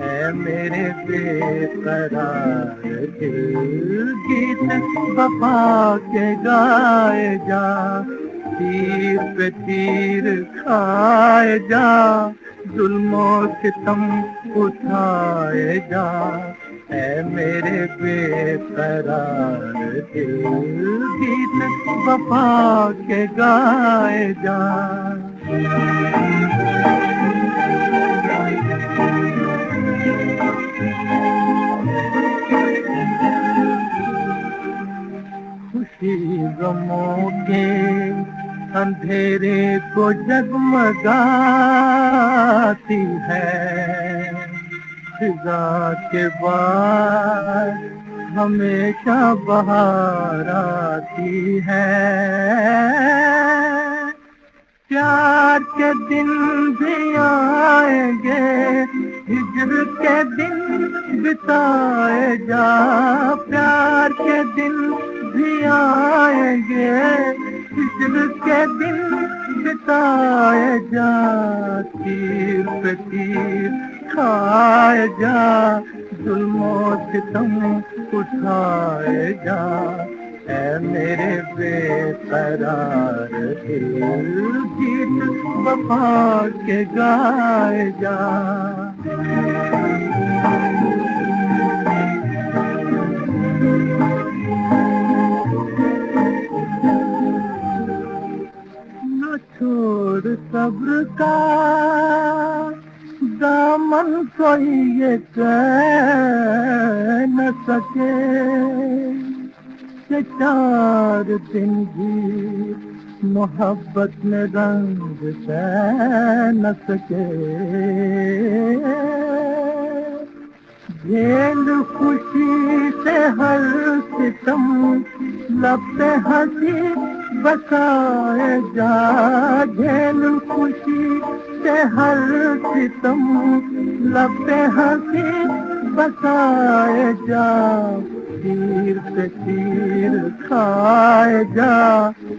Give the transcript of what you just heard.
है मेरे बेकरार दिल गीत बपा के गाए जा तीर पे तीर खाए जा, जुल्मो सितम उठाए जा। है मेरे बेकरार दिल गीत वफा के गाए जा। के अंधेरे को जगमगाती है। फिजा के बाद हमेशा बहार आती है। प्यार के दिन भी आएँगे, हिजर के दिन बिताए जा आएँगे के दिन बिताए जा तीर पे तीर खाए जा, जुल्मो सितम उठाए जा। है मेरे बेकरार दिल गीत वफा के गाए जा। छोड़ सब्र का दामन कोई ये न सके। कि चार दिन भी मोहब्बत में रंग न सके झेल खुशी से हर सितम लब हँसी बसाए जा। झेल खुशी से हर सितम लब हँसी बसाए जा। तीर पे तीर खाए जा।